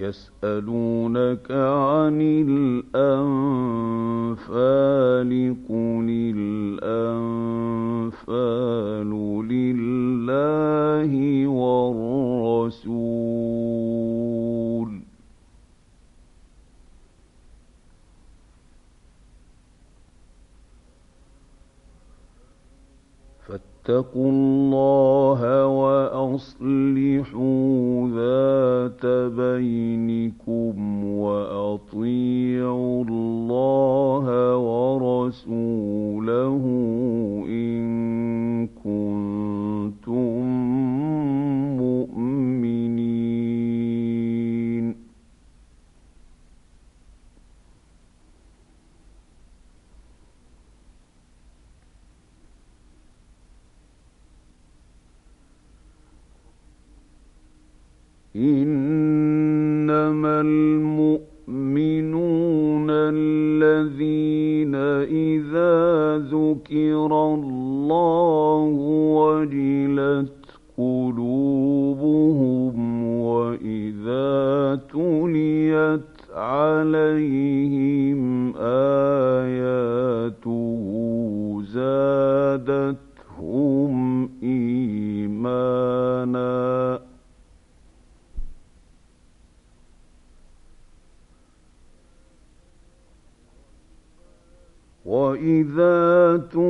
يسألونك عن الأنفال قل الأنفال لله والرسول. فاتقوا الله وأصلحوا ذات بينكم وأطيعوا الله وإذا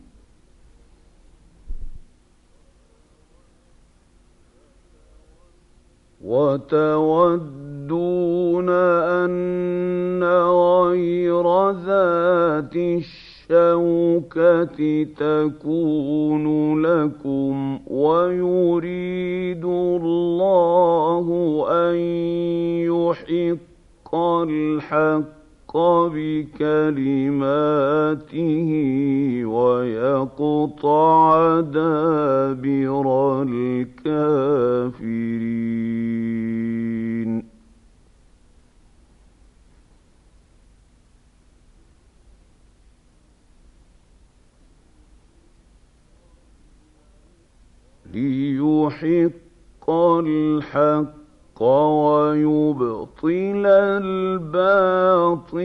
وتودون أن غير ذات الشوكة تكون لكم ويريد الله أن يحق الحق بكلماته ويقطع دابر الكافرين. ليحق الحق ويبطل الباطل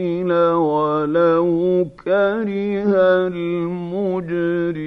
ولو كره المجرمون.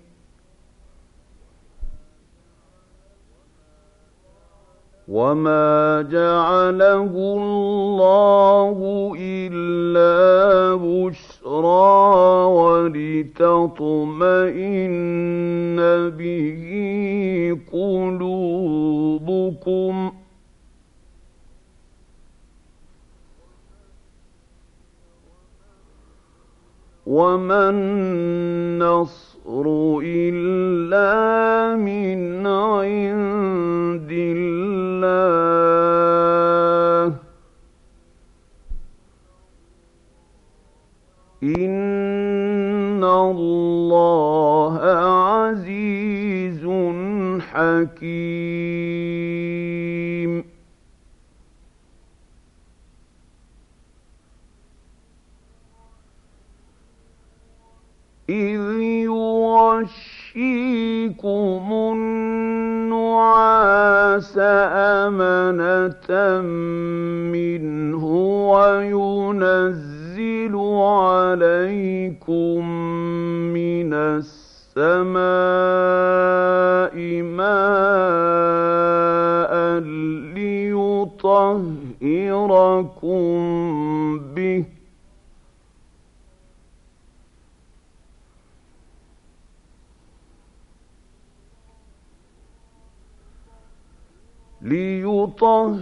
وما جعله الله إلا بشرى ولتطمئن به قلوبكم وما النصر إلا من عند حكيم. إذ يغشيكم النعاس أمنة منه وينزل ينزل عليكم من السماء ماء ليطهركم به. ليطهركم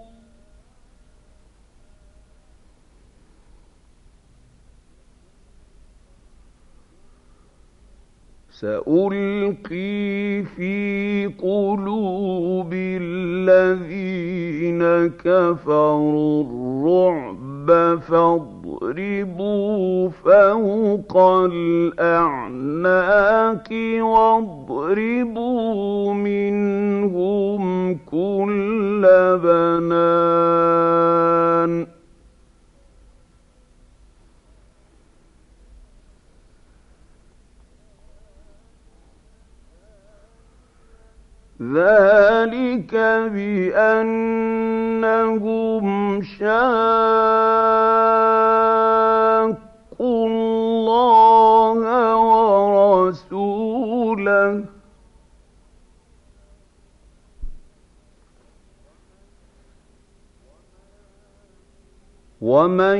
سألقي في قلوب الذين كفروا الرعب فاضربوا فوق الأعناق واضربوا منهم كل بنان ذلك بأنهم شاقوا الله ورسوله. ومن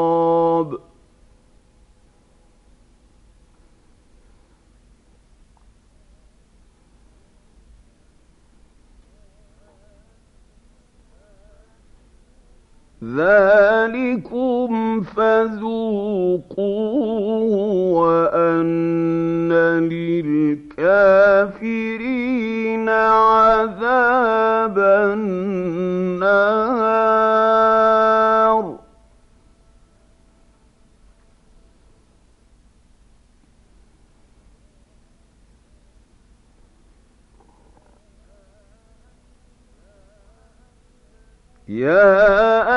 ذلكم فذوقوه وأن للكافرين عذاب النار يا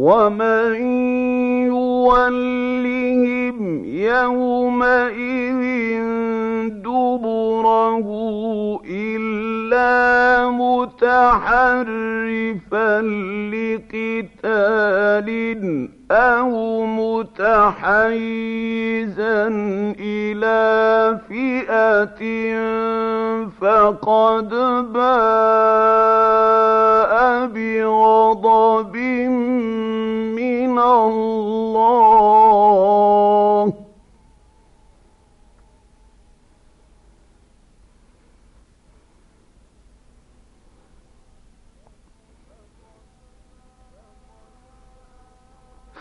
ومن يولهم يومئذ دبره إلا متحرفا لقتال أو متحيزا إلى فئة فقد باء بغضب من الله.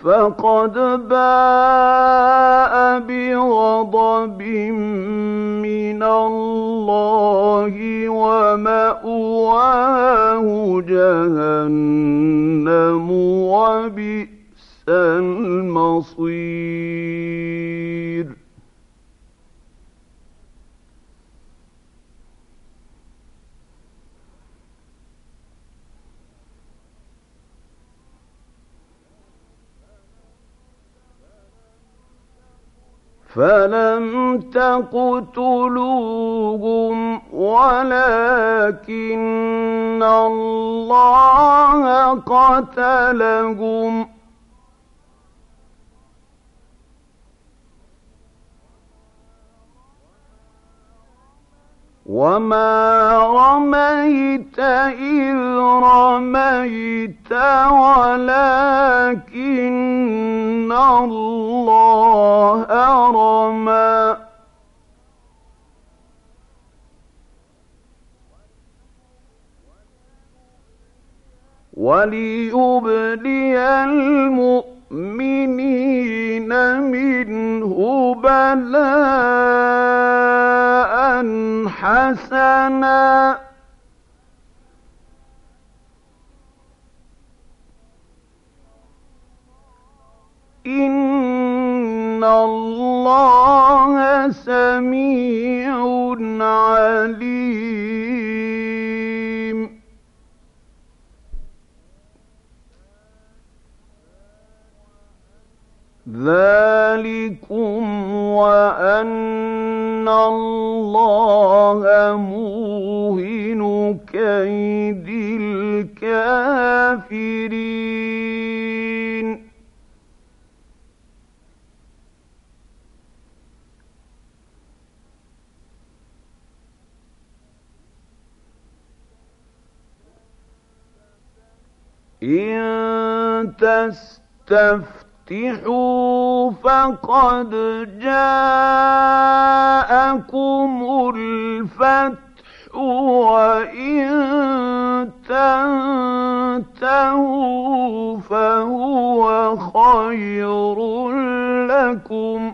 فقد باء بغضب من الله ومأواه جهنم وبئس المصير. فلم تقتلوهم ولكن الله قتلهم وما رميت إذ رميت ولكن الله رمى وليبلي المؤمنين منه بلاء حسنا. إن الله سميع عليم. ذلكم وأن الله موهن كيد الكافرين. إن تستفتح تفتحوا فقد جاءكم الفتح وإن تنتهوا فهو خير لكم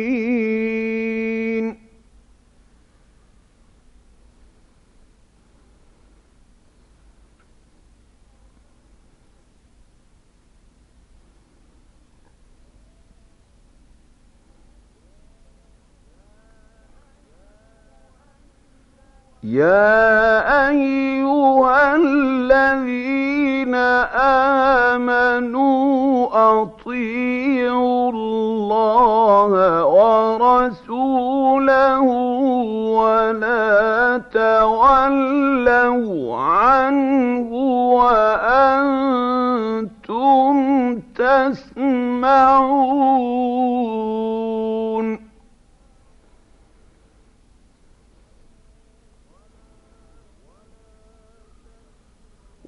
يا أيها الذين آمنوا أطيعوا الله ورسوله ولا تولوا عنه وأنتم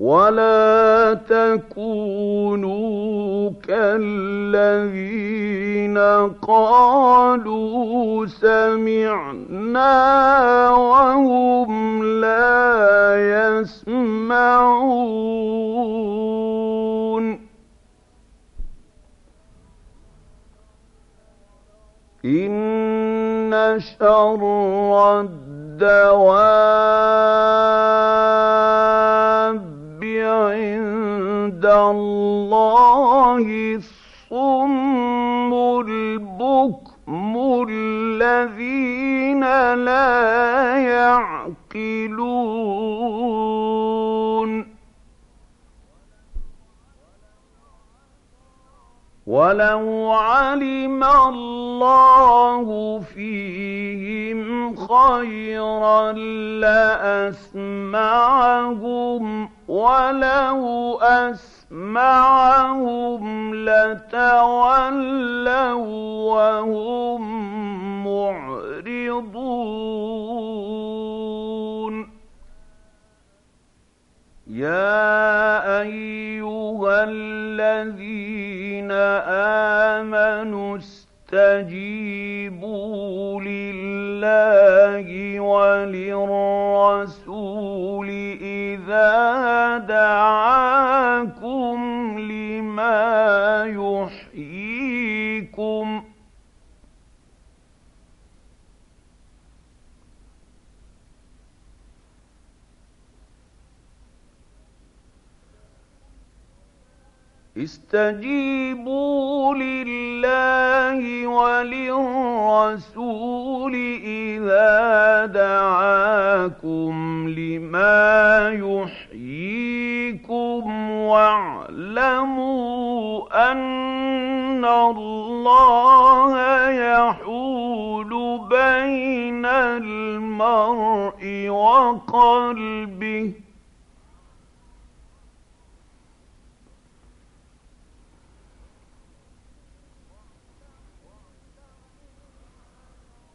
ولا تكونوا كالذين قالوا سمعنا وهم لا يسمعون. إن شر الدواب عند الله الصم البكم الذين لا يعقلون. ولو علم الله فيهم خيرا لاسمعهم ولو أسمعهم لتولوا وهم معرضون. يا أيها الذين آمنوا استجيبوا لله وللرسول إذا دعاكم لما يحييكم استجيبوا وللرسول إذا دعاكم لما يحييكم واعلموا أن الله يحول بين المرء وقلبه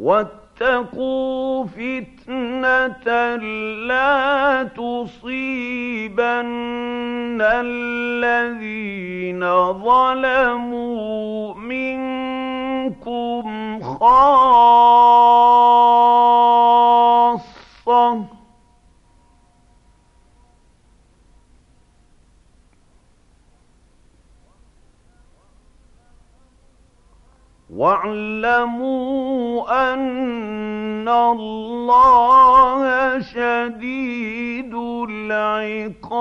واتقوا فتنة لا تصيبن الذين ظلموا منكم خاصة. واعلموا أن الله شديد العقاب.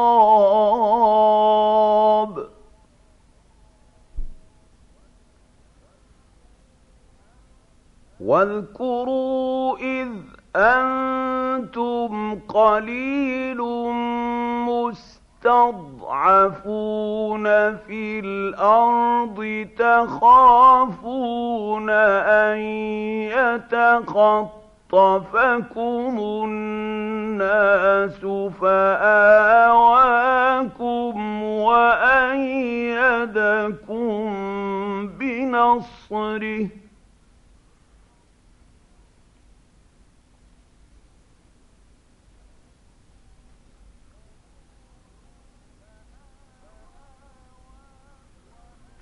واذكروا إذ أنتم قليل مستضعفون تستضعفون في الأرض تخافون أن يتخطفكم الناس فآواكم وأيدكم بنصره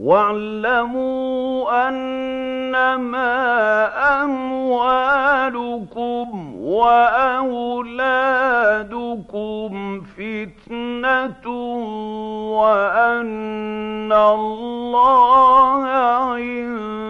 واعلموا أنما أموالكم وأولادكم فتنة وأن الله عنده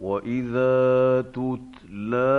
واذا تتلى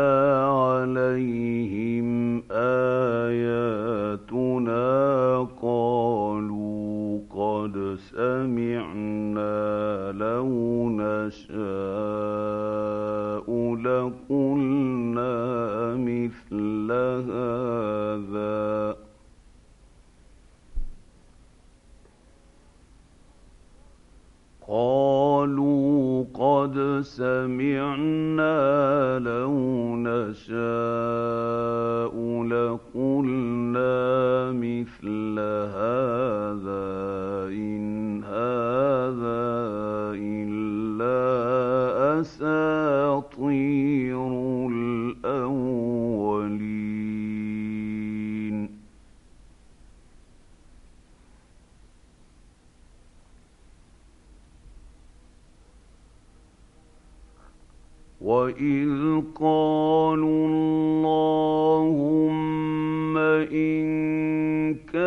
إن كان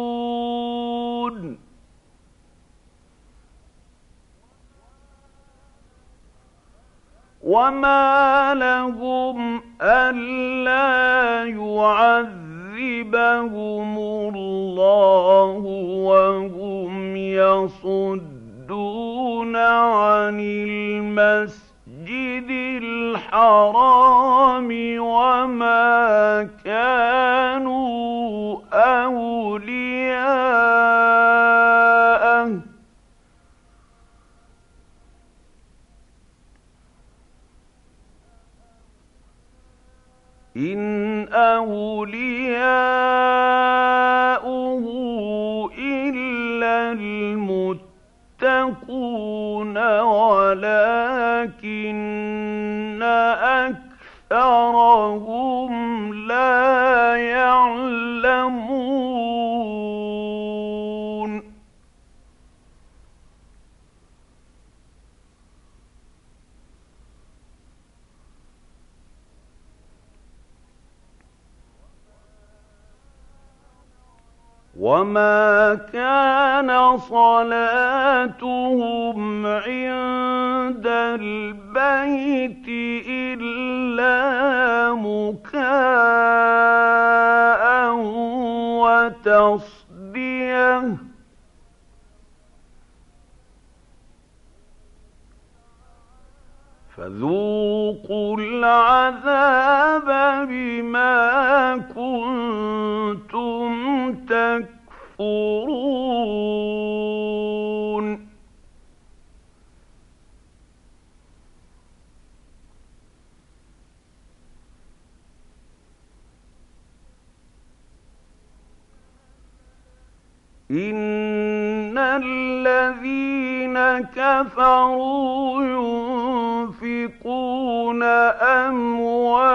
وما لهم ألا يعذبهم الله وهم يصدون عن المسجد الحرام وما كانوا أولياءه إن أولياؤه إلا المتقون ولكن أكثرهم لا يعلمون وما كان صلاتهم عند البيت إلا مكاء وتصديه فذوقوا العذاب بما كنتم تكفرون إن الذين كفروا ينفقون أموالهم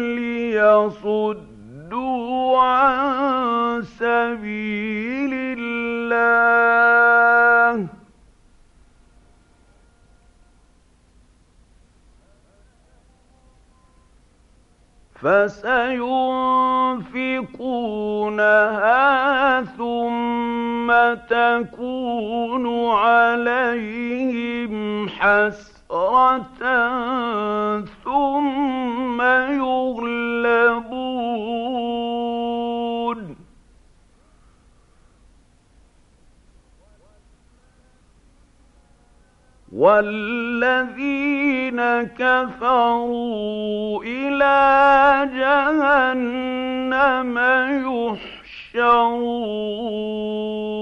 ليصدوا عن سبيل الله. فسينفقونها ثم تكون عليهم حسرة ثم يغلبون. والذين كفروا إلى جهنم يحشرون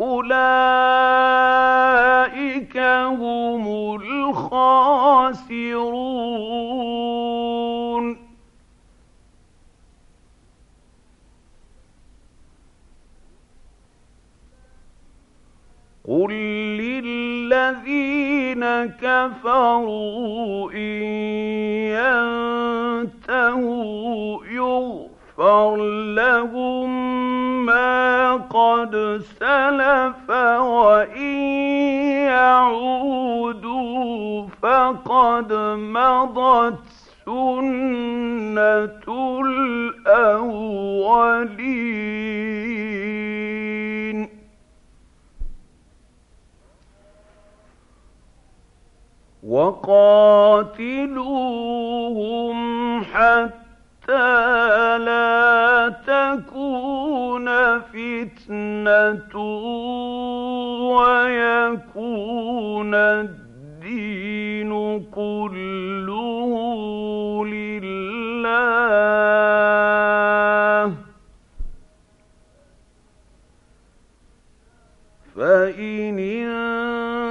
أولئك هم الخاسرون. قل للذين كفروا إن ينتهوا يغفر لهم قد سلف وإن يعودوا فقد مضت سنة الأولين. وقاتلوهم حتى حتى لا تكون فتنة ويكون الدين كله لله. فإن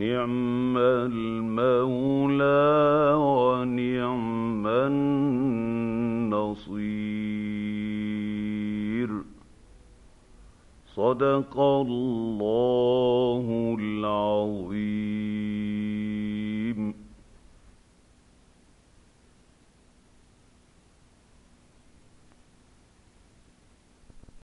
نعم المولى ونعم النصير. صدق الله العظيم.